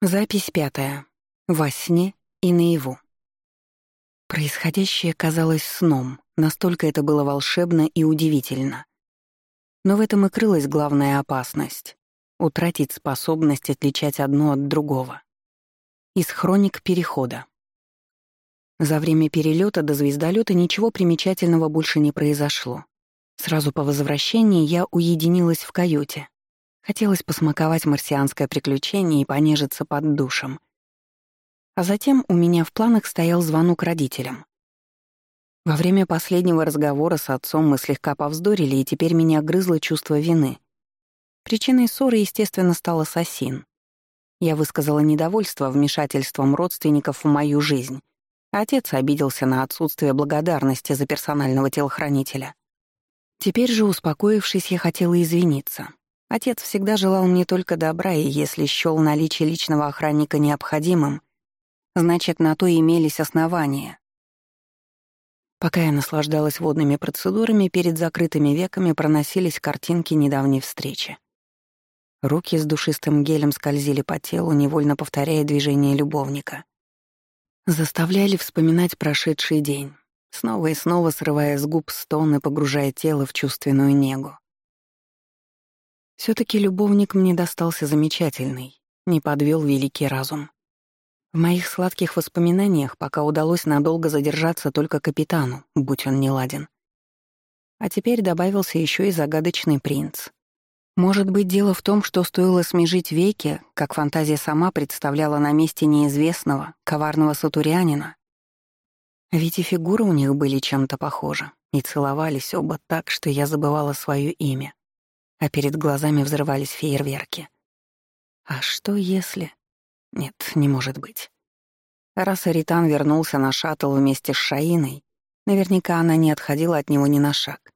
Запись пятая. Во сне и наяву. Происходящее казалось сном, настолько это было волшебно и удивительно. Но в этом и крылась главная опасность — утратить способность отличать одно от другого. Из хроник перехода. За время перелета до звездолета ничего примечательного больше не произошло. Сразу по возвращении я уединилась в каюте, Хотелось посмаковать марсианское приключение и понежиться под душем. А затем у меня в планах стоял звонок родителям. Во время последнего разговора с отцом мы слегка повздорили, и теперь меня грызло чувство вины. Причиной ссоры, естественно, стал ассасин. Я высказала недовольство вмешательством родственников в мою жизнь. Отец обиделся на отсутствие благодарности за персонального телохранителя. Теперь же, успокоившись, я хотела извиниться. Отец всегда желал мне только добра, и если счёл наличие личного охранника необходимым, значит, на то имелись основания. Пока я наслаждалась водными процедурами, перед закрытыми веками проносились картинки недавней встречи. Руки с душистым гелем скользили по телу, невольно повторяя движение любовника. Заставляли вспоминать прошедший день, снова и снова срывая с губ стон и погружая тело в чувственную негу все таки любовник мне достался замечательный, не подвел великий разум. В моих сладких воспоминаниях пока удалось надолго задержаться только капитану, будь он неладен. А теперь добавился еще и загадочный принц. Может быть, дело в том, что стоило смежить веки, как фантазия сама представляла на месте неизвестного, коварного сатурянина. Ведь и фигуры у них были чем-то похожи, и целовались оба так, что я забывала свое имя а перед глазами взрывались фейерверки. А что если... Нет, не может быть. Раз Аритан вернулся на шаттл вместе с Шаиной, наверняка она не отходила от него ни на шаг.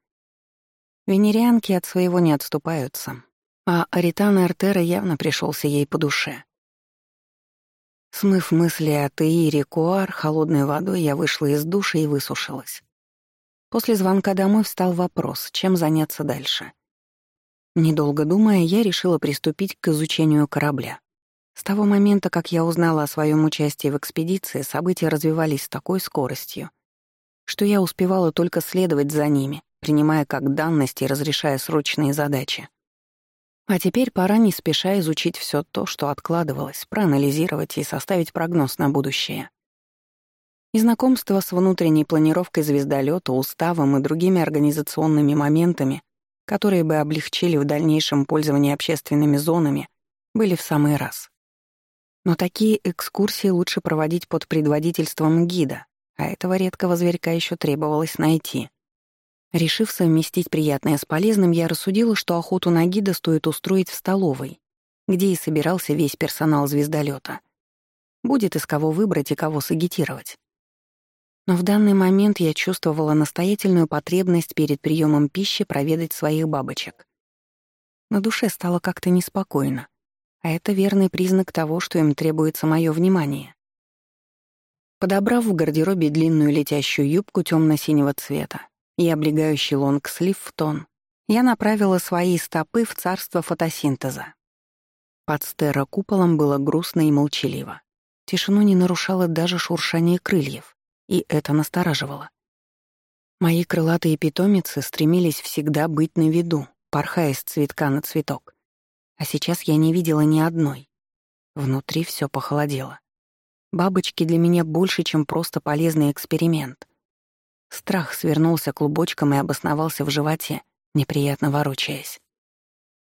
Венерианки от своего не отступаются, а Аритан Артера явно пришелся ей по душе. Смыв мысли о Теире Куар холодной водой, я вышла из души и высушилась. После звонка домой встал вопрос, чем заняться дальше. Недолго думая, я решила приступить к изучению корабля. С того момента, как я узнала о своем участии в экспедиции, события развивались с такой скоростью, что я успевала только следовать за ними, принимая как данности и разрешая срочные задачи. А теперь пора не спеша изучить все то, что откладывалось, проанализировать и составить прогноз на будущее. И знакомство с внутренней планировкой звездолета, уставом и другими организационными моментами которые бы облегчили в дальнейшем пользование общественными зонами, были в самый раз. Но такие экскурсии лучше проводить под предводительством гида, а этого редкого зверька еще требовалось найти. Решив совместить приятное с полезным, я рассудила, что охоту на гида стоит устроить в столовой, где и собирался весь персонал звездолета. Будет из кого выбрать и кого сагитировать. Но в данный момент я чувствовала настоятельную потребность перед приемом пищи проведать своих бабочек. На душе стало как-то неспокойно, а это верный признак того, что им требуется мое внимание. Подобрав в гардеробе длинную летящую юбку темно-синего цвета и облегающий лонгслив в тон, я направила свои стопы в царство фотосинтеза. Под стерокуполом было грустно и молчаливо. Тишину не нарушало даже шуршание крыльев и это настораживало. Мои крылатые питомицы стремились всегда быть на виду, порхая с цветка на цветок. А сейчас я не видела ни одной. Внутри все похолодело. Бабочки для меня больше, чем просто полезный эксперимент. Страх свернулся клубочком и обосновался в животе, неприятно ворочаясь.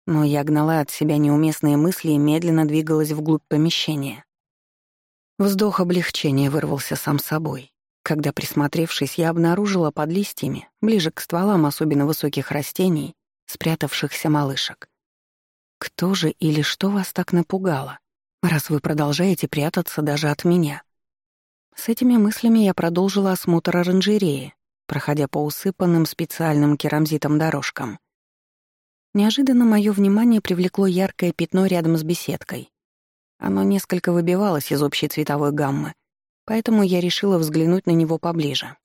Но я гнала от себя неуместные мысли и медленно двигалась вглубь помещения. Вздох облегчения вырвался сам собой. Когда, присмотревшись, я обнаружила под листьями, ближе к стволам особенно высоких растений, спрятавшихся малышек. Кто же или что вас так напугало, раз вы продолжаете прятаться даже от меня? С этими мыслями я продолжила осмотр оранжереи, проходя по усыпанным специальным керамзитом дорожкам. Неожиданно мое внимание привлекло яркое пятно рядом с беседкой. Оно несколько выбивалось из общей цветовой гаммы, поэтому я решила взглянуть на него поближе.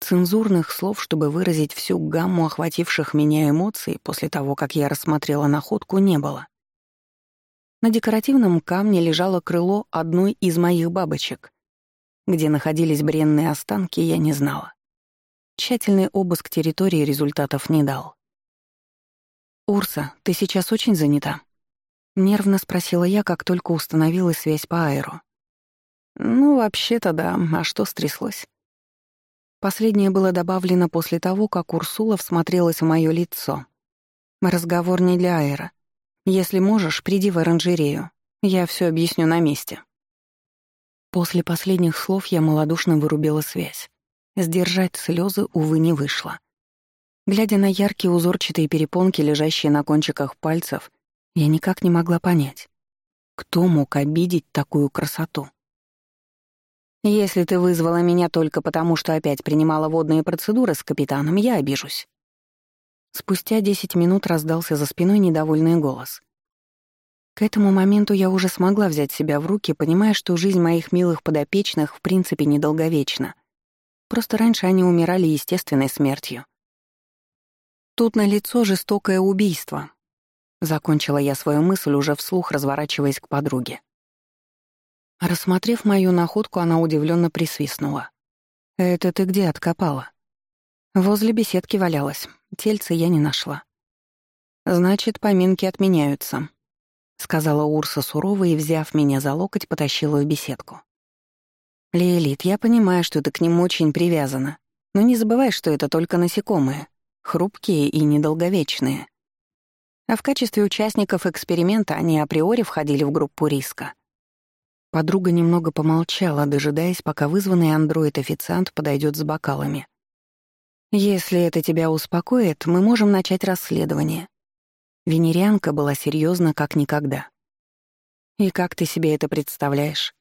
Цензурных слов, чтобы выразить всю гамму охвативших меня эмоций после того, как я рассмотрела находку, не было. На декоративном камне лежало крыло одной из моих бабочек. Где находились бренные останки, я не знала. Тщательный обыск территории результатов не дал. «Урса, ты сейчас очень занята?» Нервно спросила я, как только установила связь по аэру. «Ну, вообще-то да. А что стряслось?» Последнее было добавлено после того, как Урсула всмотрелась в моё лицо. «Разговор не для аэра. Если можешь, приди в оранжерею. Я всё объясню на месте». После последних слов я малодушно вырубила связь. Сдержать слезы, увы, не вышло. Глядя на яркие узорчатые перепонки, лежащие на кончиках пальцев, я никак не могла понять, кто мог обидеть такую красоту. «Если ты вызвала меня только потому, что опять принимала водные процедуры с капитаном, я обижусь». Спустя десять минут раздался за спиной недовольный голос. К этому моменту я уже смогла взять себя в руки, понимая, что жизнь моих милых подопечных в принципе недолговечна. Просто раньше они умирали естественной смертью. Тут на лицо жестокое убийство, Закончила я свою мысль уже вслух, разворачиваясь к подруге. Рассмотрев мою находку, она удивленно присвистнула. «Это ты где откопала?» Возле беседки валялась. Тельца я не нашла. «Значит, поминки отменяются», — сказала Урса сурово и, взяв меня за локоть, потащила в беседку. «Лилит, я понимаю, что ты к ним очень привязана, но не забывай, что это только насекомые, хрупкие и недолговечные. А в качестве участников эксперимента они априори входили в группу риска. Подруга немного помолчала, дожидаясь, пока вызванный андроид-официант подойдет с бокалами. «Если это тебя успокоит, мы можем начать расследование». Венерианка была серьезна как никогда. «И как ты себе это представляешь?»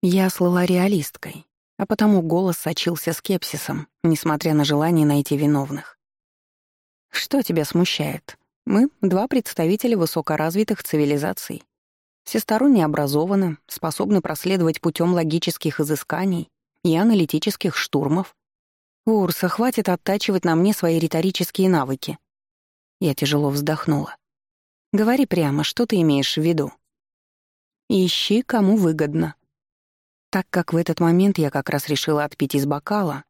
Я слыла реалисткой, а потому голос сочился скепсисом, несмотря на желание найти виновных. «Что тебя смущает?» Мы — два представителя высокоразвитых цивилизаций. Всесторонне образованы, способны проследовать путем логических изысканий и аналитических штурмов. Урса, хватит оттачивать на мне свои риторические навыки. Я тяжело вздохнула. Говори прямо, что ты имеешь в виду? Ищи, кому выгодно. Так как в этот момент я как раз решила отпить из бокала,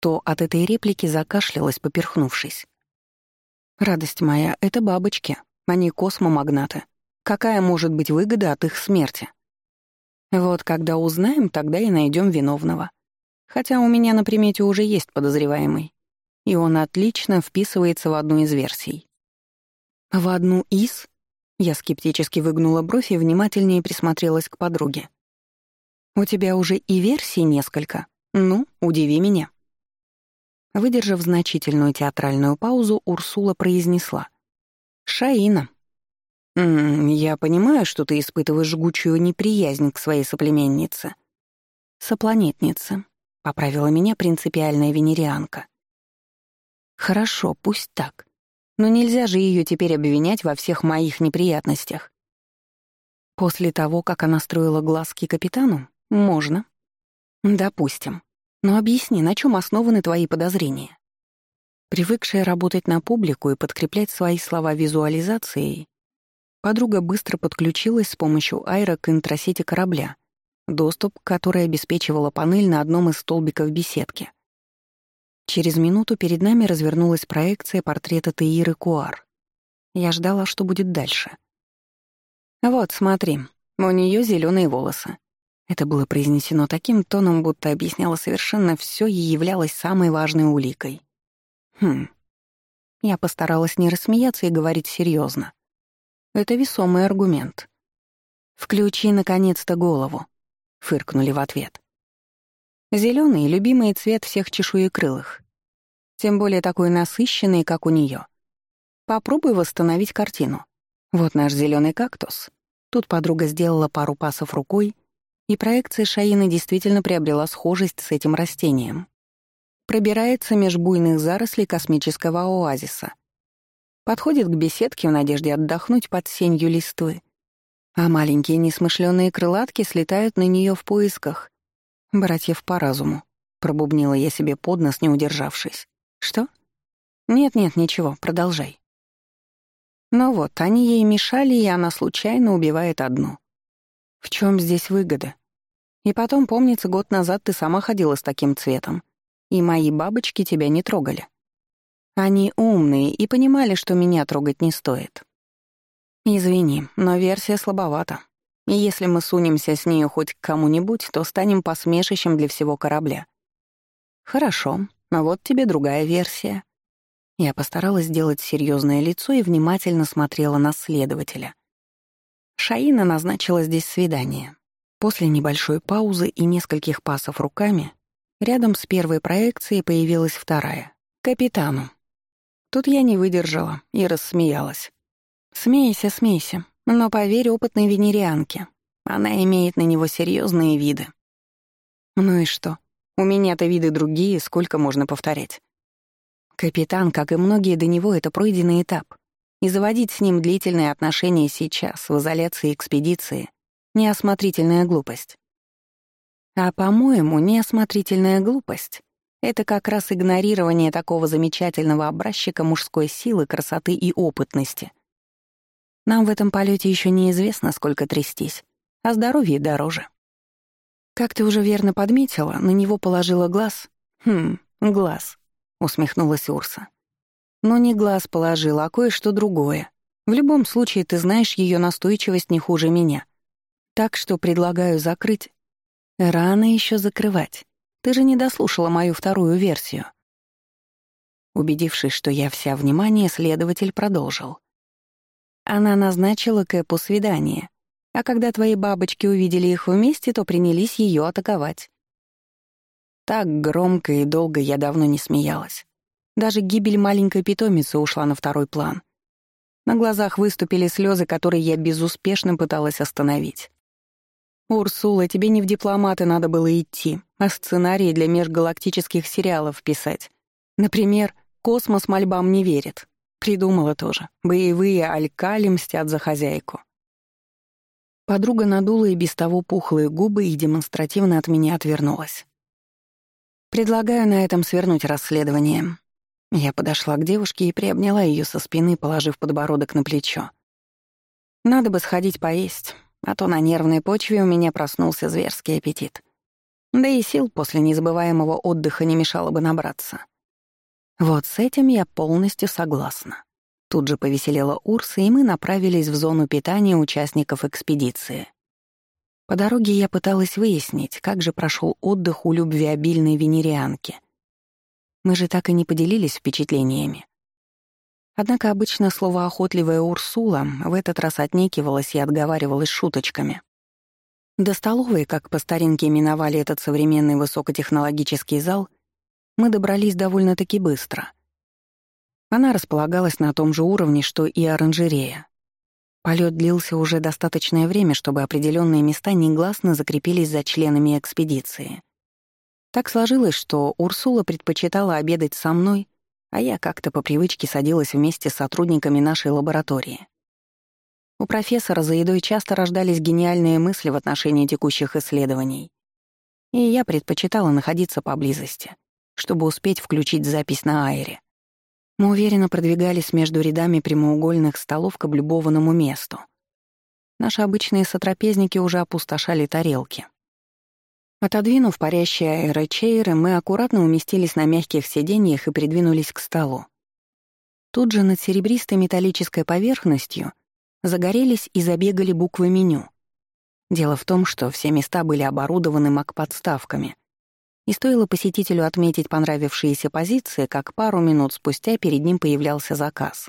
то от этой реплики закашлялась, поперхнувшись. Радость моя — это бабочки, они космомагнаты. Какая может быть выгода от их смерти? Вот когда узнаем, тогда и найдем виновного. Хотя у меня на примете уже есть подозреваемый. И он отлично вписывается в одну из версий. В одну из? Я скептически выгнула бровь и внимательнее присмотрелась к подруге. «У тебя уже и версий несколько. Ну, удиви меня». Выдержав значительную театральную паузу, Урсула произнесла. «Шаина». «М -м, «Я понимаю, что ты испытываешь жгучую неприязнь к своей соплеменнице». «Сопланетнице», — поправила меня принципиальная венерианка. «Хорошо, пусть так. Но нельзя же ее теперь обвинять во всех моих неприятностях». После того, как она строила глазки капитану, можно. Допустим. Но объясни, на чем основаны твои подозрения? Привыкшая работать на публику и подкреплять свои слова визуализацией, подруга быстро подключилась с помощью аэро к интросети корабля, доступ к которой обеспечивала панель на одном из столбиков беседки. Через минуту перед нами развернулась проекция портрета Теиры Куар. Я ждала, что будет дальше. «Вот, смотри, у нее зеленые волосы. Это было произнесено таким тоном, будто объясняло совершенно все и являлось самой важной уликой. Хм. Я постаралась не рассмеяться и говорить серьезно. Это весомый аргумент. «Включи, наконец-то, голову», — фыркнули в ответ. Зеленый — любимый цвет всех чешуекрылых. Тем более такой насыщенный, как у нее. Попробуй восстановить картину. Вот наш зеленый кактус. Тут подруга сделала пару пасов рукой — и проекция Шаины действительно приобрела схожесть с этим растением. Пробирается меж буйных зарослей космического оазиса. Подходит к беседке в надежде отдохнуть под сенью листвы. А маленькие несмышленые крылатки слетают на нее в поисках. «Братьев по разуму», — пробубнила я себе под нос, не удержавшись. «Что?» «Нет-нет, ничего, продолжай». Но вот, они ей мешали, и она случайно убивает одну. В чем здесь выгода? И потом, помнится, год назад ты сама ходила с таким цветом, и мои бабочки тебя не трогали. Они умные и понимали, что меня трогать не стоит. Извини, но версия слабовата. И если мы сунемся с нею хоть к кому-нибудь, то станем посмешищем для всего корабля. Хорошо, а вот тебе другая версия. Я постаралась сделать серьезное лицо и внимательно смотрела на следователя. Шаина назначила здесь свидание. После небольшой паузы и нескольких пасов руками рядом с первой проекцией появилась вторая — капитану. Тут я не выдержала и рассмеялась. «Смейся, смейся, но поверь опытной венерианке. Она имеет на него серьезные виды». «Ну и что? У меня-то виды другие, сколько можно повторять?» Капитан, как и многие до него, это пройденный этап. И заводить с ним длительные отношения сейчас, в изоляции экспедиции — неосмотрительная глупость. А, по-моему, неосмотрительная глупость — это как раз игнорирование такого замечательного образчика мужской силы, красоты и опытности. Нам в этом полете еще неизвестно, сколько трястись, а здоровье дороже. Как ты уже верно подметила, на него положила глаз. Хм, глаз. — усмехнулась Урса. «Но не глаз положила, а кое-что другое. В любом случае, ты знаешь ее настойчивость не хуже меня. Так что предлагаю закрыть. Рано еще закрывать. Ты же не дослушала мою вторую версию». Убедившись, что я вся внимание, следователь продолжил. Она назначила Кэпу свидание, а когда твои бабочки увидели их вместе, то принялись ее атаковать. Так громко и долго я давно не смеялась. Даже гибель маленькой питомицы ушла на второй план. На глазах выступили слезы, которые я безуспешно пыталась остановить. «Урсула, тебе не в дипломаты надо было идти, а сценарии для межгалактических сериалов писать. Например, «Космос мольбам не верит». Придумала тоже. Боевые алькали мстят за хозяйку. Подруга надула и без того пухлые губы и демонстративно от меня отвернулась. Предлагаю на этом свернуть расследование. Я подошла к девушке и приобняла ее со спины, положив подбородок на плечо. Надо бы сходить поесть, а то на нервной почве у меня проснулся зверский аппетит. Да и сил после незабываемого отдыха не мешало бы набраться. Вот с этим я полностью согласна. Тут же повеселела Урса, и мы направились в зону питания участников экспедиции. По дороге я пыталась выяснить, как же прошел отдых у любвеобильной венерианки. Мы же так и не поделились впечатлениями. Однако обычно слово «охотливая Урсула» в этот раз отнекивалась и отговаривалась шуточками. До столовой, как по старинке миновали этот современный высокотехнологический зал, мы добрались довольно-таки быстро. Она располагалась на том же уровне, что и оранжерея, Полет длился уже достаточное время, чтобы определенные места негласно закрепились за членами экспедиции. Так сложилось, что Урсула предпочитала обедать со мной, а я как-то по привычке садилась вместе с сотрудниками нашей лаборатории. У профессора за едой часто рождались гениальные мысли в отношении текущих исследований. И я предпочитала находиться поблизости, чтобы успеть включить запись на Айре. Мы уверенно продвигались между рядами прямоугольных столов к облюбованному месту. Наши обычные сотрапезники уже опустошали тарелки. Отодвинув парящие аэрочейры, мы аккуратно уместились на мягких сиденьях и придвинулись к столу. Тут же над серебристой металлической поверхностью загорелись и забегали буквы меню. Дело в том, что все места были оборудованы мак-подставками — и стоило посетителю отметить понравившиеся позиции, как пару минут спустя перед ним появлялся заказ.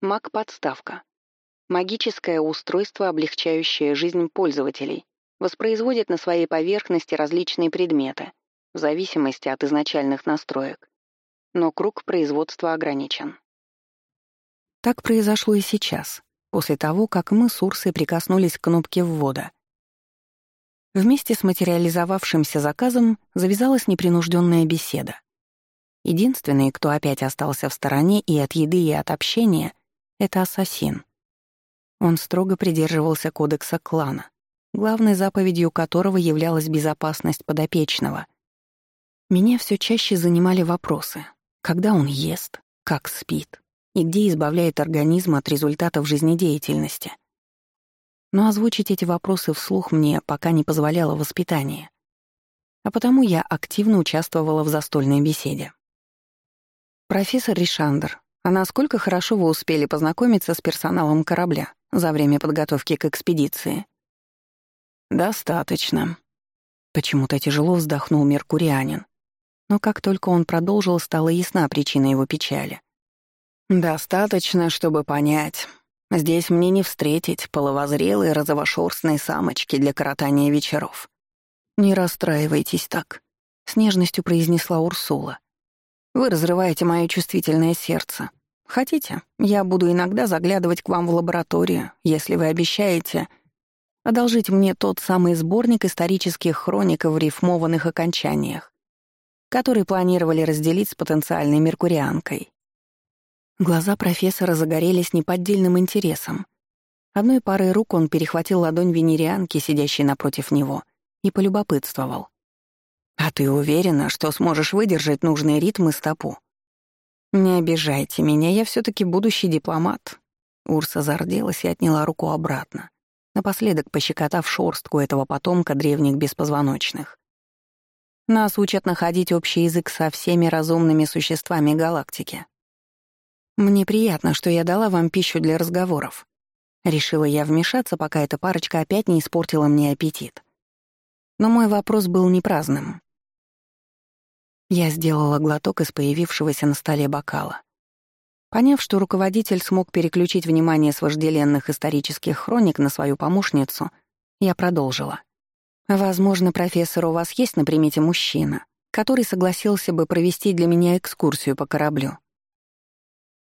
Маг-подставка. Магическое устройство, облегчающее жизнь пользователей, воспроизводит на своей поверхности различные предметы, в зависимости от изначальных настроек. Но круг производства ограничен. Так произошло и сейчас, после того, как мы с Урсой прикоснулись к кнопке ввода — Вместе с материализовавшимся заказом завязалась непринужденная беседа. Единственный, кто опять остался в стороне и от еды, и от общения, — это ассасин. Он строго придерживался кодекса клана, главной заповедью которого являлась безопасность подопечного. Меня все чаще занимали вопросы. Когда он ест? Как спит? и где избавляет организм от результатов жизнедеятельности. Но озвучить эти вопросы вслух мне пока не позволяло воспитание. А потому я активно участвовала в застольной беседе. «Профессор Ришандр, а насколько хорошо вы успели познакомиться с персоналом корабля за время подготовки к экспедиции?» «Достаточно». Почему-то тяжело вздохнул меркурианин. Но как только он продолжил, стала ясна причина его печали. «Достаточно, чтобы понять. Здесь мне не встретить половозрелые розовошерстные самочки для коротания вечеров. Не расстраивайтесь так», — с нежностью произнесла Урсула. «Вы разрываете мое чувствительное сердце. Хотите, я буду иногда заглядывать к вам в лабораторию, если вы обещаете одолжить мне тот самый сборник исторических хроник в рифмованных окончаниях, который планировали разделить с потенциальной меркурианкой. Глаза профессора загорелись неподдельным интересом. Одной парой рук он перехватил ладонь венерианки, сидящей напротив него, и полюбопытствовал. «А ты уверена, что сможешь выдержать нужный ритм и стопу?» «Не обижайте меня, я все таки будущий дипломат». Урса зарделась и отняла руку обратно, напоследок пощекотав шорстку этого потомка древних беспозвоночных. Нас учат находить общий язык со всеми разумными существами галактики. «Мне приятно, что я дала вам пищу для разговоров». Решила я вмешаться, пока эта парочка опять не испортила мне аппетит. Но мой вопрос был не праздным. Я сделала глоток из появившегося на столе бокала. Поняв, что руководитель смог переключить внимание с вожделенных исторических хроник на свою помощницу, я продолжила. «Возможно, профессор, у вас есть на примете мужчина, который согласился бы провести для меня экскурсию по кораблю.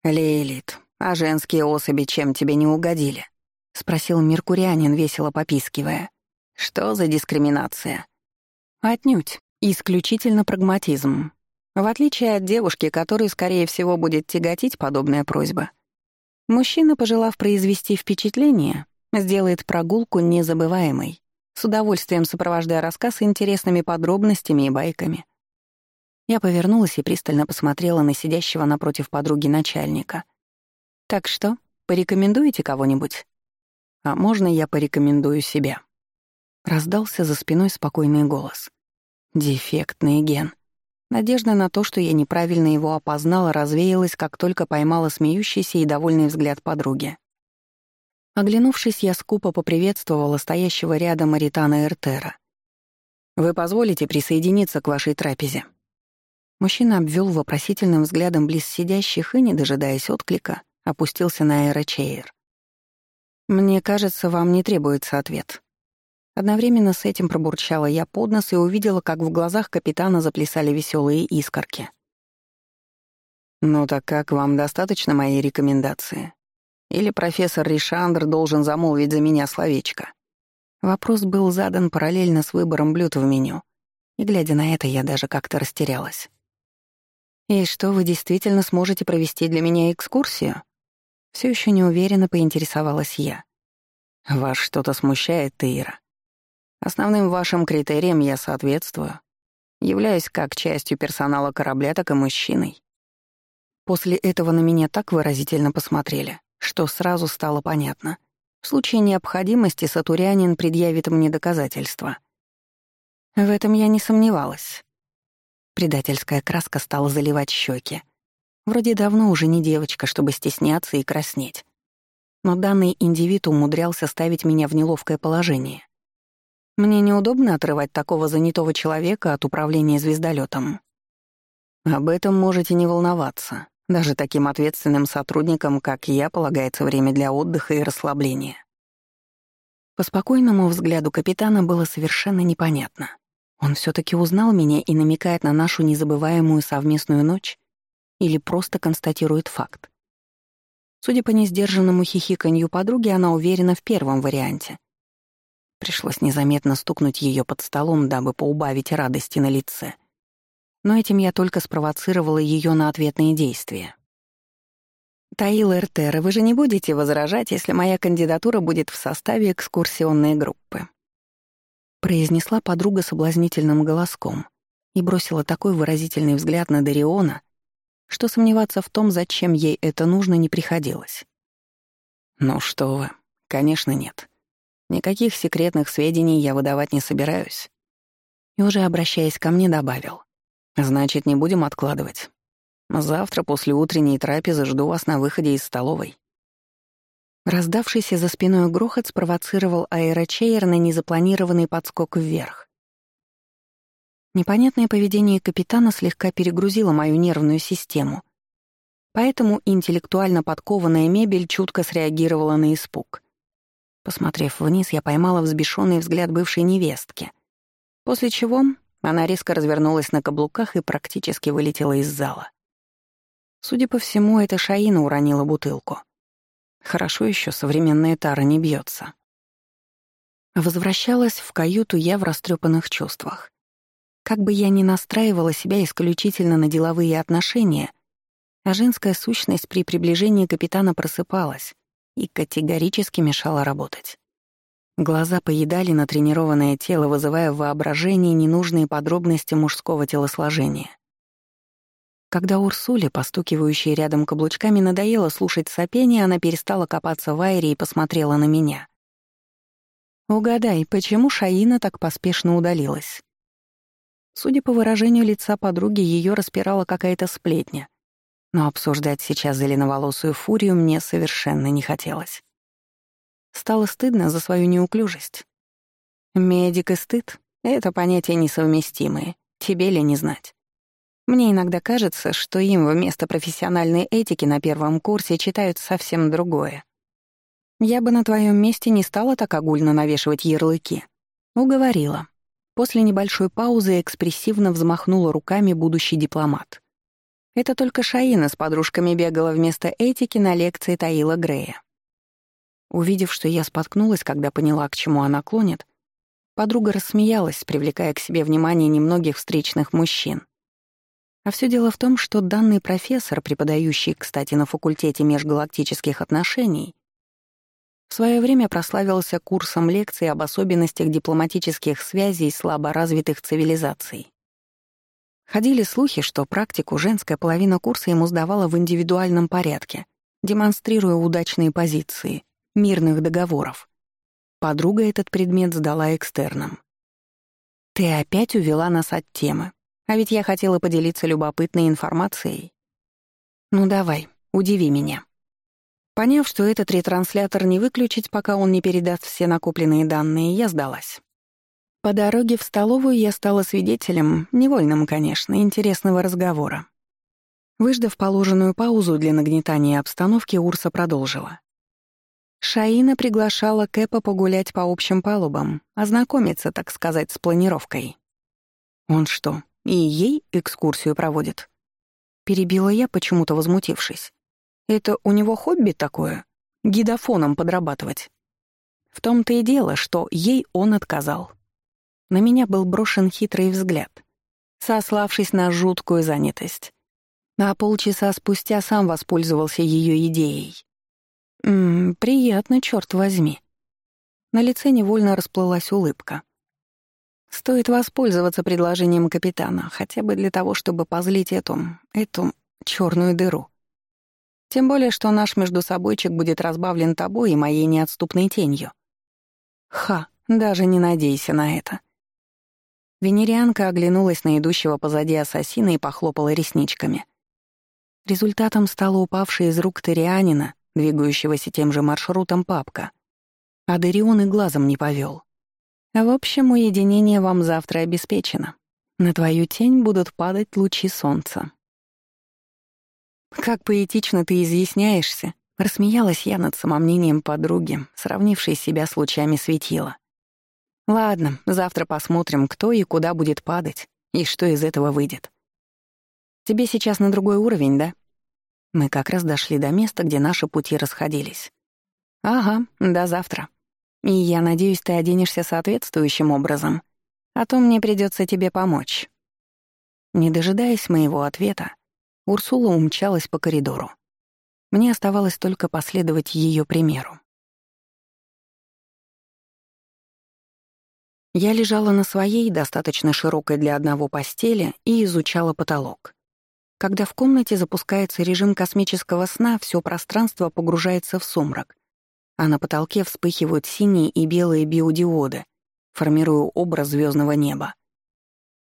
«Лейлит, а женские особи чем тебе не угодили?» — спросил меркурианин, весело попискивая. «Что за дискриминация?» «Отнюдь. Исключительно прагматизм. В отличие от девушки, которой, скорее всего, будет тяготить подобная просьба. Мужчина, пожелав произвести впечатление, сделает прогулку незабываемой, с удовольствием сопровождая рассказ интересными подробностями и байками. Я повернулась и пристально посмотрела на сидящего напротив подруги начальника. «Так что, порекомендуете кого-нибудь?» «А можно я порекомендую себя?» Раздался за спиной спокойный голос. «Дефектный ген». Надежда на то, что я неправильно его опознала, развеялась, как только поймала смеющийся и довольный взгляд подруги. Оглянувшись, я скупо поприветствовала стоящего рядом Аритана Эртера. «Вы позволите присоединиться к вашей трапезе?» Мужчина обвел вопросительным взглядом близ сидящих и, не дожидаясь отклика, опустился на аэрочейр. «Мне кажется, вам не требуется ответ». Одновременно с этим пробурчала я под нос и увидела, как в глазах капитана заплясали веселые искорки. «Ну так как, вам достаточно моей рекомендации? Или профессор Ришандр должен замолвить за меня словечко?» Вопрос был задан параллельно с выбором блюд в меню, и, глядя на это, я даже как-то растерялась. «И что, вы действительно сможете провести для меня экскурсию?» Все еще неуверенно поинтересовалась я. «Вас что-то смущает, Тейра? Основным вашим критериям я соответствую. Являюсь как частью персонала корабля, так и мужчиной». После этого на меня так выразительно посмотрели, что сразу стало понятно. В случае необходимости Сатурянин предъявит мне доказательства. В этом я не сомневалась. Предательская краска стала заливать щеки. Вроде давно уже не девочка, чтобы стесняться и краснеть. Но данный индивид умудрялся ставить меня в неловкое положение. Мне неудобно отрывать такого занятого человека от управления звездолетом. Об этом можете не волноваться. Даже таким ответственным сотрудникам, как я, полагается время для отдыха и расслабления. По спокойному взгляду капитана было совершенно непонятно. Он все таки узнал меня и намекает на нашу незабываемую совместную ночь или просто констатирует факт. Судя по несдержанному хихиканью подруги, она уверена в первом варианте. Пришлось незаметно стукнуть ее под столом, дабы поубавить радости на лице. Но этим я только спровоцировала ее на ответные действия. «Таил Эртера, вы же не будете возражать, если моя кандидатура будет в составе экскурсионной группы?» произнесла подруга соблазнительным голоском и бросила такой выразительный взгляд на Дариона, что сомневаться в том, зачем ей это нужно, не приходилось. «Ну что вы, конечно, нет. Никаких секретных сведений я выдавать не собираюсь». И уже обращаясь ко мне, добавил. «Значит, не будем откладывать. Завтра после утренней трапезы жду вас на выходе из столовой». Раздавшийся за спиной грохот спровоцировал аэрочейер на незапланированный подскок вверх. Непонятное поведение капитана слегка перегрузило мою нервную систему, поэтому интеллектуально подкованная мебель чутко среагировала на испуг. Посмотрев вниз, я поймала взбешенный взгляд бывшей невестки, после чего она резко развернулась на каблуках и практически вылетела из зала. Судя по всему, эта Шаина уронила бутылку. Хорошо еще современная тара не бьется. Возвращалась в каюту я в растрепанных чувствах. Как бы я ни настраивала себя исключительно на деловые отношения, а женская сущность при приближении капитана просыпалась и категорически мешала работать. Глаза поедали на тренированное тело, вызывая в воображении ненужные подробности мужского телосложения. Когда Урсуле, постукивающей рядом каблучками, надоело слушать сопение, она перестала копаться в айре и посмотрела на меня. «Угадай, почему Шаина так поспешно удалилась?» Судя по выражению лица подруги, ее распирала какая-то сплетня. Но обсуждать сейчас зеленоволосую фурию мне совершенно не хотелось. Стало стыдно за свою неуклюжесть. Медик и стыд — это понятия несовместимые, тебе ли не знать. Мне иногда кажется, что им вместо профессиональной этики на первом курсе читают совсем другое. Я бы на твоем месте не стала так огульно навешивать ярлыки. Уговорила. После небольшой паузы экспрессивно взмахнула руками будущий дипломат. Это только Шаина с подружками бегала вместо этики на лекции Таила Грея. Увидев, что я споткнулась, когда поняла, к чему она клонит, подруга рассмеялась, привлекая к себе внимание немногих встречных мужчин. А все дело в том, что данный профессор, преподающий, кстати, на факультете межгалактических отношений, в свое время прославился курсом лекций об особенностях дипломатических связей слаборазвитых цивилизаций. Ходили слухи, что практику женская половина курса ему сдавала в индивидуальном порядке, демонстрируя удачные позиции, мирных договоров. Подруга этот предмет сдала экстерном. «Ты опять увела нас от темы», а ведь я хотела поделиться любопытной информацией. Ну давай, удиви меня. Поняв, что этот ретранслятор не выключить, пока он не передаст все накопленные данные, я сдалась. По дороге в столовую я стала свидетелем, невольным, конечно, интересного разговора. Выждав положенную паузу для нагнетания обстановки, Урса продолжила. Шаина приглашала Кэпа погулять по общим палубам, ознакомиться, так сказать, с планировкой. Он что, и ей экскурсию проводит. Перебила я, почему-то возмутившись. Это у него хобби такое? Гидофоном подрабатывать. В том-то и дело, что ей он отказал. На меня был брошен хитрый взгляд, сославшись на жуткую занятость. А полчаса спустя сам воспользовался ее идеей. «Ммм, приятно, черт возьми». На лице невольно расплылась улыбка. Стоит воспользоваться предложением капитана, хотя бы для того, чтобы позлить эту, эту черную дыру. Тем более, что наш междусобойчик будет разбавлен тобой и моей неотступной тенью. Ха, даже не надейся на это. Венерианка оглянулась на идущего позади ассасина и похлопала ресничками. Результатом стала упавшая из рук Торианина, двигающегося тем же маршрутом папка. А Дарион и глазом не повел. В общем, уединение вам завтра обеспечено. На твою тень будут падать лучи солнца. Как поэтично ты изъясняешься, рассмеялась я над самомнением подруги, сравнившей себя с лучами светила. Ладно, завтра посмотрим, кто и куда будет падать, и что из этого выйдет. Тебе сейчас на другой уровень, да? Мы как раз дошли до места, где наши пути расходились. Ага, до завтра. И я надеюсь, ты оденешься соответствующим образом, а то мне придется тебе помочь». Не дожидаясь моего ответа, Урсула умчалась по коридору. Мне оставалось только последовать ее примеру. Я лежала на своей, достаточно широкой для одного постели, и изучала потолок. Когда в комнате запускается режим космического сна, все пространство погружается в сумрак, а на потолке вспыхивают синие и белые биодиоды, формируя образ звездного неба.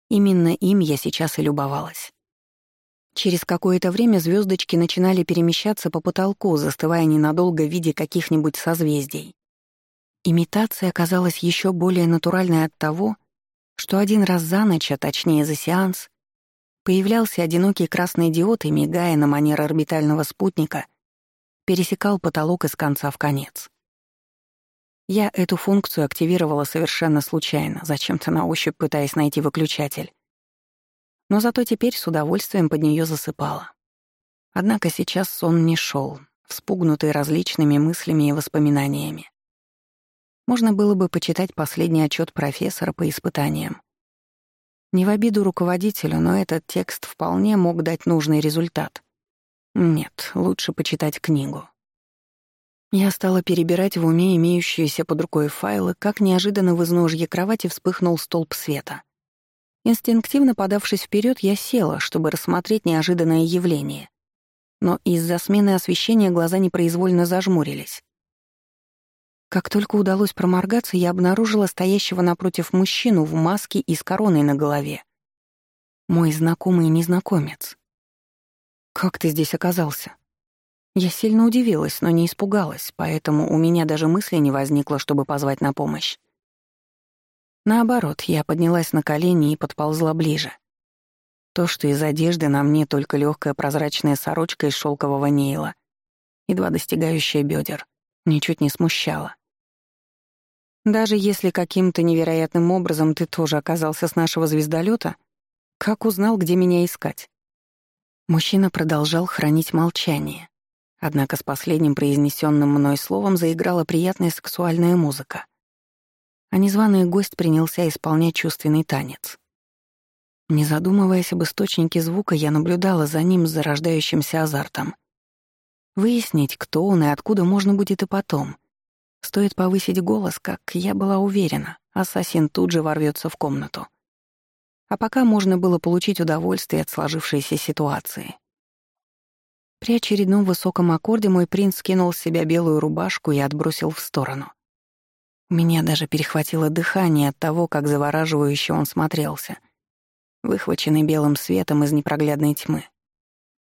Именно им я сейчас и любовалась. Через какое-то время звездочки начинали перемещаться по потолку, застывая ненадолго в виде каких-нибудь созвездий. Имитация оказалась еще более натуральной от того, что один раз за ночь, а точнее за сеанс, появлялся одинокий красный диод и, мигая на манер орбитального спутника, пересекал потолок из конца в конец. Я эту функцию активировала совершенно случайно, зачем-то на ощупь пытаясь найти выключатель. Но зато теперь с удовольствием под нее засыпала. Однако сейчас сон не шел, вспугнутый различными мыслями и воспоминаниями. Можно было бы почитать последний отчет профессора по испытаниям. Не в обиду руководителю, но этот текст вполне мог дать нужный результат. Нет, лучше почитать книгу. Я стала перебирать в уме имеющиеся под рукой файлы, как неожиданно в изножье кровати вспыхнул столб света. Инстинктивно подавшись вперед, я села, чтобы рассмотреть неожиданное явление. Но из-за смены освещения глаза непроизвольно зажмурились. Как только удалось проморгаться, я обнаружила стоящего напротив мужчину в маске и с короной на голове. Мой знакомый незнакомец. «Как ты здесь оказался?» Я сильно удивилась, но не испугалась, поэтому у меня даже мысли не возникло, чтобы позвать на помощь. Наоборот, я поднялась на колени и подползла ближе. То, что из одежды на мне только легкая прозрачная сорочка из шелкового нейла, едва достигающая бедер, ничуть не смущало. Даже если каким-то невероятным образом ты тоже оказался с нашего звездолета, как узнал, где меня искать? Мужчина продолжал хранить молчание. Однако с последним произнесенным мной словом заиграла приятная сексуальная музыка. А незваный гость принялся исполнять чувственный танец. Не задумываясь об источнике звука, я наблюдала за ним с зарождающимся азартом. Выяснить, кто он и откуда можно будет и потом — Стоит повысить голос, как я была уверена, ассасин тут же ворвется в комнату. А пока можно было получить удовольствие от сложившейся ситуации. При очередном высоком аккорде мой принц скинул с себя белую рубашку и отбросил в сторону. Меня даже перехватило дыхание от того, как завораживающе он смотрелся, выхваченный белым светом из непроглядной тьмы.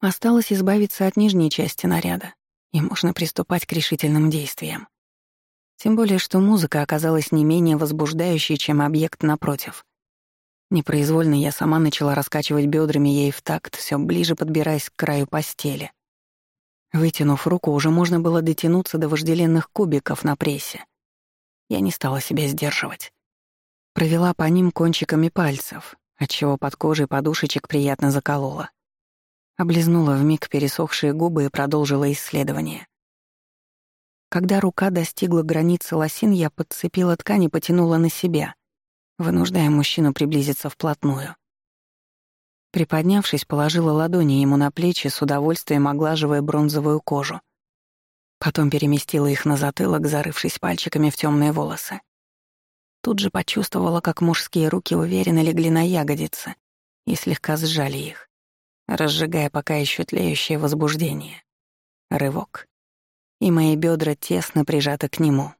Осталось избавиться от нижней части наряда, и можно приступать к решительным действиям. Тем более, что музыка оказалась не менее возбуждающей, чем объект напротив. Непроизвольно я сама начала раскачивать бедрами ей в такт, все ближе подбираясь к краю постели. Вытянув руку, уже можно было дотянуться до вожделенных кубиков на прессе. Я не стала себя сдерживать. Провела по ним кончиками пальцев, отчего под кожей подушечек приятно заколола. Облизнула вмиг пересохшие губы и продолжила исследование. Когда рука достигла границы лосин, я подцепила ткань и потянула на себя, вынуждая мужчину приблизиться вплотную. Приподнявшись, положила ладони ему на плечи, с удовольствием оглаживая бронзовую кожу. Потом переместила их на затылок, зарывшись пальчиками в темные волосы. Тут же почувствовала, как мужские руки уверенно легли на ягодицы и слегка сжали их, разжигая пока еще тлеющее возбуждение. Рывок и мои бедра тесно прижаты к нему.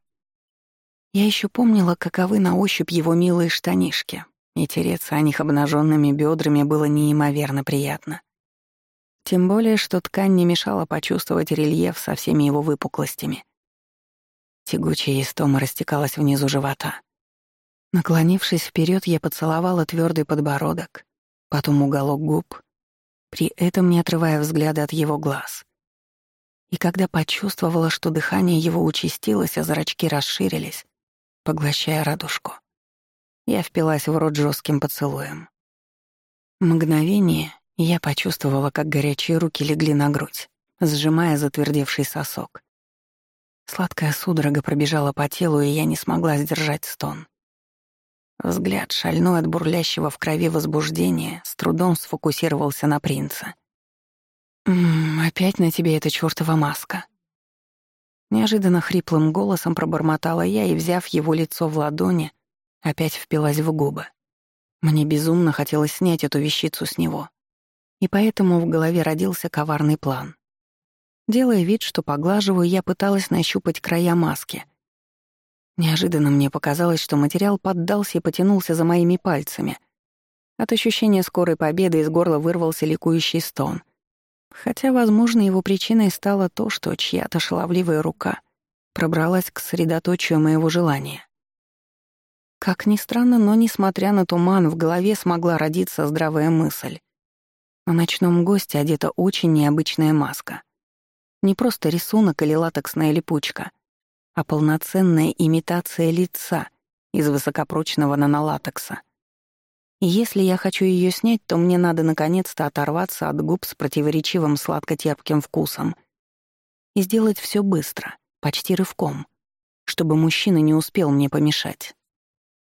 Я еще помнила, каковы на ощупь его милые штанишки, и тереться о них обнаженными бедрами было неимоверно приятно. Тем более, что ткань не мешала почувствовать рельеф со всеми его выпуклостями. Тягучая истома растекалась внизу живота. Наклонившись вперед, я поцеловала твердый подбородок, потом уголок губ, при этом не отрывая взгляда от его глаз. И когда почувствовала, что дыхание его участилось, а зрачки расширились, поглощая радужку, я впилась в рот жестким поцелуем. Мгновение я почувствовала, как горячие руки легли на грудь, сжимая затвердевший сосок. Сладкая судорога пробежала по телу, и я не смогла сдержать стон. Взгляд, шальной от бурлящего в крови возбуждения, с трудом сфокусировался на принца — «Ммм, опять на тебе эта чёртова маска». Неожиданно хриплым голосом пробормотала я и, взяв его лицо в ладони, опять впилась в губы. Мне безумно хотелось снять эту вещицу с него. И поэтому в голове родился коварный план. Делая вид, что поглаживаю, я пыталась нащупать края маски. Неожиданно мне показалось, что материал поддался и потянулся за моими пальцами. От ощущения скорой победы из горла вырвался ликующий стон. Хотя, возможно, его причиной стало то, что чья-то шаловливая рука пробралась к средоточию моего желания. Как ни странно, но, несмотря на туман, в голове смогла родиться здравая мысль. На ночном госте одета очень необычная маска. Не просто рисунок или латексная липучка, а полноценная имитация лица из высокопрочного нанолатекса. И если я хочу ее снять, то мне надо наконец-то оторваться от губ с противоречивым сладко-терпким вкусом и сделать все быстро, почти рывком, чтобы мужчина не успел мне помешать.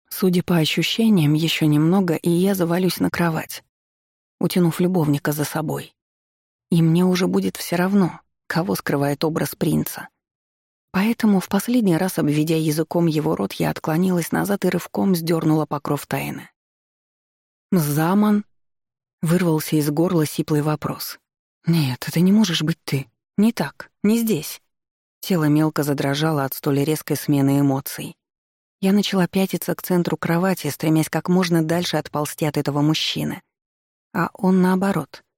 Судя по ощущениям, еще немного, и я завалюсь на кровать, утянув любовника за собой. И мне уже будет все равно, кого скрывает образ принца. Поэтому в последний раз, обведя языком его рот, я отклонилась назад и рывком сдернула покров тайны. «Заман?» — вырвался из горла сиплый вопрос. «Нет, это не можешь быть ты. Не так, не здесь». Тело мелко задрожало от столь резкой смены эмоций. Я начала пятиться к центру кровати, стремясь как можно дальше отползти от этого мужчины. А он наоборот —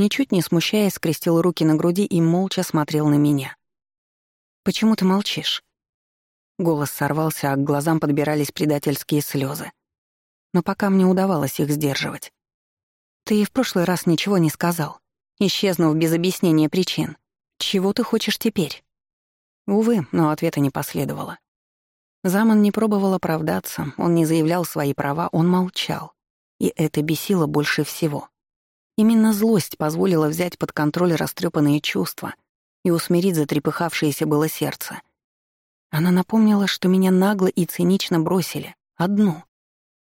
Ничуть не смущаясь, скрестил руки на груди и молча смотрел на меня. «Почему ты молчишь?» Голос сорвался, а к глазам подбирались предательские слезы. Но пока мне удавалось их сдерживать. «Ты и в прошлый раз ничего не сказал, исчезнув без объяснения причин. Чего ты хочешь теперь?» Увы, но ответа не последовало. Заман не пробовал оправдаться, он не заявлял свои права, он молчал. И это бесило больше всего. Именно злость позволила взять под контроль растрепанные чувства и усмирить затрепыхавшееся было сердце. Она напомнила, что меня нагло и цинично бросили, одну,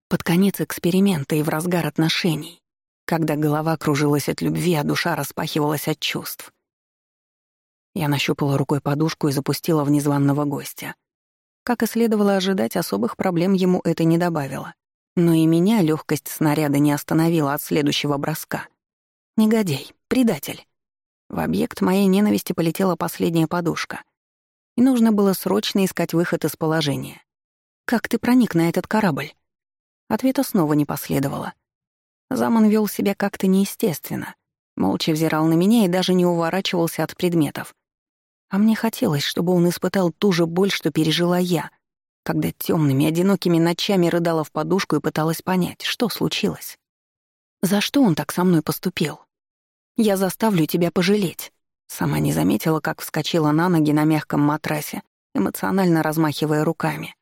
под конец эксперимента и в разгар отношений, когда голова кружилась от любви, а душа распахивалась от чувств. Я нащупала рукой подушку и запустила в незваного гостя. Как и следовало ожидать, особых проблем ему это не добавило. Но и меня легкость снаряда не остановила от следующего броска. Негодяй, предатель. В объект моей ненависти полетела последняя подушка. И нужно было срочно искать выход из положения. «Как ты проник на этот корабль?» Ответа снова не последовало. Заман вел себя как-то неестественно. Молча взирал на меня и даже не уворачивался от предметов. А мне хотелось, чтобы он испытал ту же боль, что пережила я, когда темными, одинокими ночами рыдала в подушку и пыталась понять, что случилось. За что он так со мной поступил? Я заставлю тебя пожалеть». Сама не заметила, как вскочила на ноги на мягком матрасе, эмоционально размахивая руками.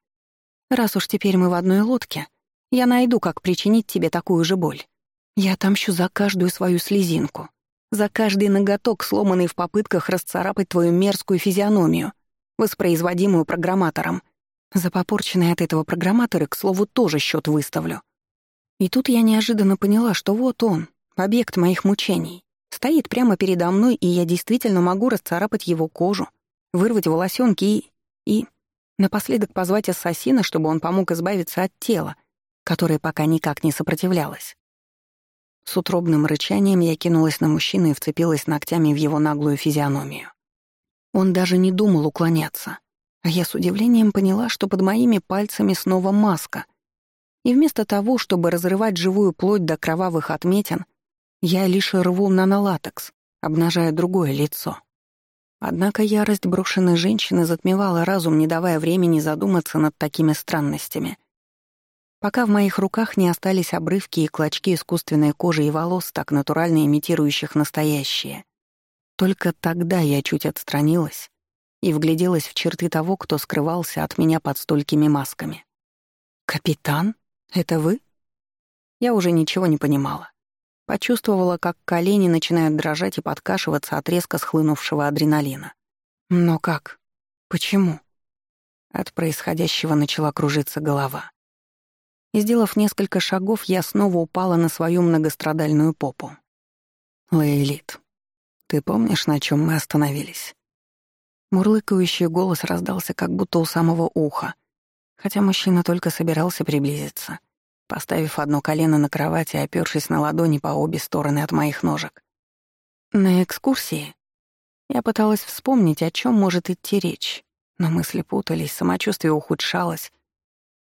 «Раз уж теперь мы в одной лодке, я найду, как причинить тебе такую же боль. Я отомщу за каждую свою слезинку, за каждый ноготок, сломанный в попытках расцарапать твою мерзкую физиономию, воспроизводимую программатором. За попорченные от этого программаторы, к слову, тоже счет выставлю». И тут я неожиданно поняла, что вот он, объект моих мучений. Стоит прямо передо мной, и я действительно могу расцарапать его кожу, вырвать волосенки и... и... Напоследок позвать ассасина, чтобы он помог избавиться от тела, которое пока никак не сопротивлялось. С утробным рычанием я кинулась на мужчину и вцепилась ногтями в его наглую физиономию. Он даже не думал уклоняться, а я с удивлением поняла, что под моими пальцами снова маска. И вместо того, чтобы разрывать живую плоть до кровавых отметин, я лишь рву нанолатекс, обнажая другое лицо. Однако ярость брошенной женщины затмевала разум, не давая времени задуматься над такими странностями. Пока в моих руках не остались обрывки и клочки искусственной кожи и волос, так натурально имитирующих настоящее. Только тогда я чуть отстранилась и вгляделась в черты того, кто скрывался от меня под столькими масками. «Капитан? Это вы?» Я уже ничего не понимала. Почувствовала, как колени начинают дрожать и подкашиваться от резко схлынувшего адреналина. Но как? Почему? От происходящего начала кружиться голова. И, сделав несколько шагов, я снова упала на свою многострадальную попу. «Лейлит, ты помнишь, на чем мы остановились?» Мурлыкающий голос раздался как будто у самого уха, хотя мужчина только собирался приблизиться — поставив одно колено на кровати и опёршись на ладони по обе стороны от моих ножек. На экскурсии я пыталась вспомнить, о чем может идти речь, но мысли путались, самочувствие ухудшалось,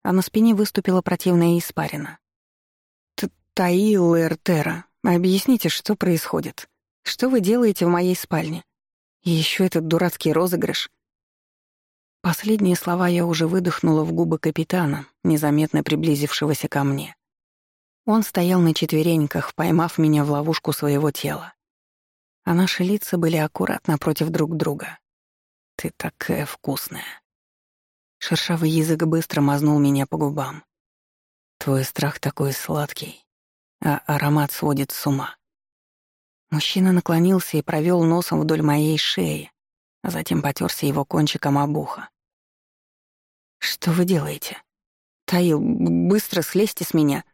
а на спине выступила противная испарина. «Таил Эртера, объясните, что происходит? Что вы делаете в моей спальне? И еще этот дурацкий розыгрыш». Последние слова я уже выдохнула в губы капитана, незаметно приблизившегося ко мне. Он стоял на четвереньках, поймав меня в ловушку своего тела. А наши лица были аккуратно против друг друга. «Ты такая вкусная». Шершавый язык быстро мазнул меня по губам. «Твой страх такой сладкий а аромат сводит с ума. Мужчина наклонился и провел носом вдоль моей шеи, а затем потерся его кончиком об ухо. «Что вы делаете? Таил, быстро слезьте с меня!»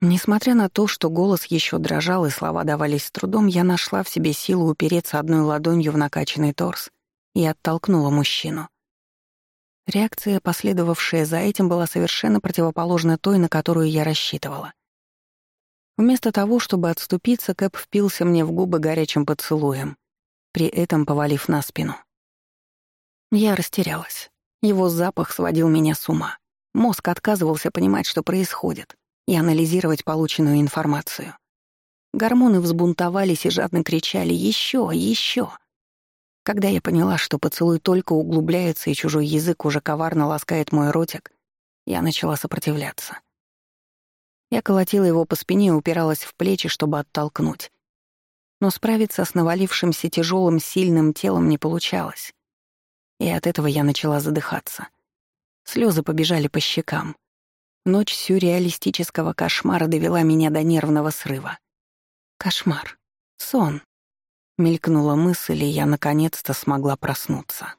Несмотря на то, что голос еще дрожал и слова давались с трудом, я нашла в себе силу упереться одной ладонью в накачанный торс и оттолкнула мужчину. Реакция, последовавшая за этим, была совершенно противоположна той, на которую я рассчитывала. Вместо того, чтобы отступиться, Кэп впился мне в губы горячим поцелуем, при этом повалив на спину. Я растерялась. Его запах сводил меня с ума. Мозг отказывался понимать, что происходит, и анализировать полученную информацию. Гормоны взбунтовались и жадно кричали «Еще! Еще!». Когда я поняла, что поцелуй только углубляется и чужой язык уже коварно ласкает мой ротик, я начала сопротивляться. Я колотила его по спине и упиралась в плечи, чтобы оттолкнуть. Но справиться с навалившимся тяжелым, сильным телом не получалось. И от этого я начала задыхаться. Слезы побежали по щекам. Ночь сюрреалистического кошмара довела меня до нервного срыва. Кошмар. Сон. Мелькнула мысль, и я наконец-то смогла проснуться.